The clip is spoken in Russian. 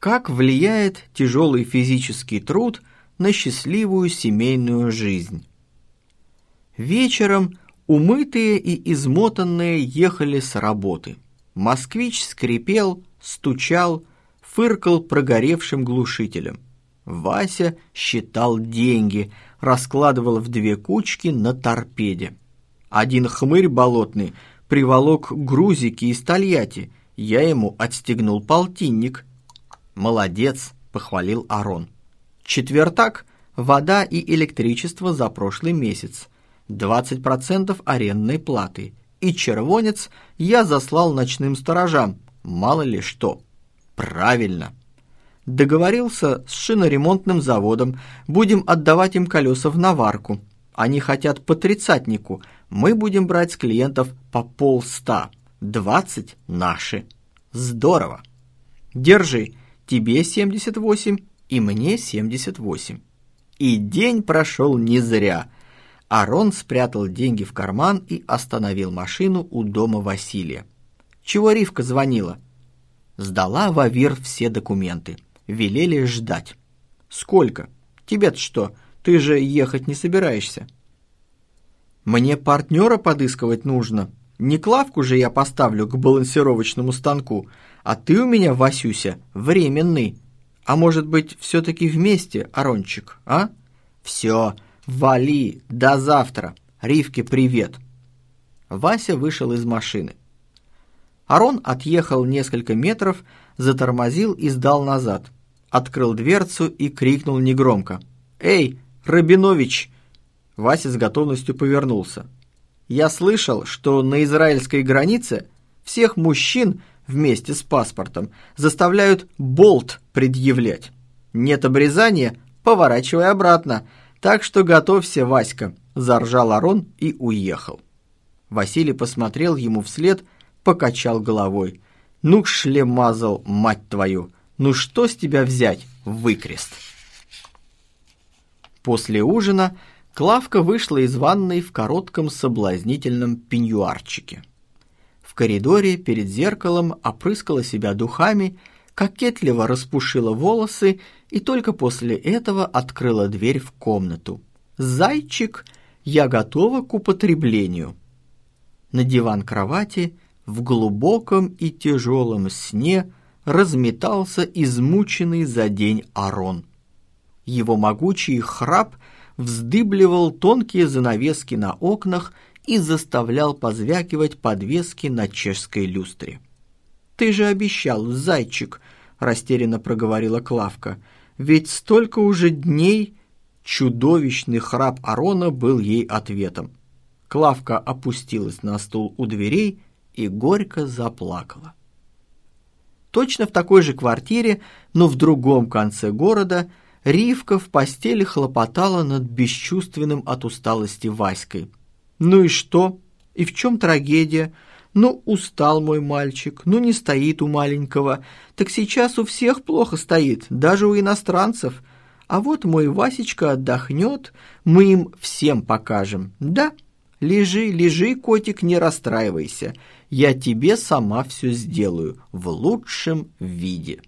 Как влияет тяжелый физический труд на счастливую семейную жизнь? Вечером умытые и измотанные ехали с работы. Москвич скрипел, стучал, фыркал прогоревшим глушителем. Вася считал деньги, раскладывал в две кучки на торпеде. Один хмырь болотный приволок грузики из Тольятти. Я ему отстегнул полтинник. «Молодец», — похвалил Арон. «Четвертак — вода и электричество за прошлый месяц. 20% арендной платы. И червонец я заслал ночным сторожам. Мало ли что». «Правильно». Договорился с шиноремонтным заводом. Будем отдавать им колеса в наварку. Они хотят по тридцатнику. Мы будем брать с клиентов по полста. Двадцать наши. Здорово. Держи. Тебе 78 и мне 78. И день прошел не зря. Арон спрятал деньги в карман и остановил машину у дома Василия. Чего Ривка звонила? Сдала в АВИР все документы. Велели ждать. Сколько? Тебе-то что? Ты же ехать не собираешься. Мне партнера подыскивать нужно. Не Клавку же я поставлю к балансировочному станку, а ты у меня, Васюся, временный. А может быть, все-таки вместе, Арончик, а? Все, вали, до завтра. Ривке привет. Вася вышел из машины. Арон отъехал несколько метров, затормозил и сдал назад. Открыл дверцу и крикнул негромко. «Эй, Рабинович!» Вася с готовностью повернулся. «Я слышал, что на израильской границе всех мужчин вместе с паспортом заставляют болт предъявлять. Нет обрезания, поворачивай обратно. Так что готовься, Васька», – заржал Арон и уехал. Василий посмотрел ему вслед, покачал головой. «Ну, шлемазал, мать твою! Ну что с тебя взять, выкрест?» После ужина Клавка вышла из ванной в коротком соблазнительном пеньюарчике коридоре перед зеркалом опрыскала себя духами, кокетливо распушила волосы и только после этого открыла дверь в комнату. «Зайчик, я готова к употреблению». На диван кровати в глубоком и тяжелом сне разметался измученный за день Арон. Его могучий храп вздыбливал тонкие занавески на окнах и заставлял позвякивать подвески на чешской люстре. «Ты же обещал, зайчик!» — растерянно проговорила Клавка. «Ведь столько уже дней...» Чудовищный храп Арона был ей ответом. Клавка опустилась на стул у дверей и горько заплакала. Точно в такой же квартире, но в другом конце города, Ривка в постели хлопотала над бесчувственным от усталости Васькой. Ну и что? И в чем трагедия? Ну, устал мой мальчик, ну не стоит у маленького. Так сейчас у всех плохо стоит, даже у иностранцев. А вот мой Васечка отдохнет, мы им всем покажем. Да, лежи, лежи, котик, не расстраивайся. Я тебе сама все сделаю в лучшем виде».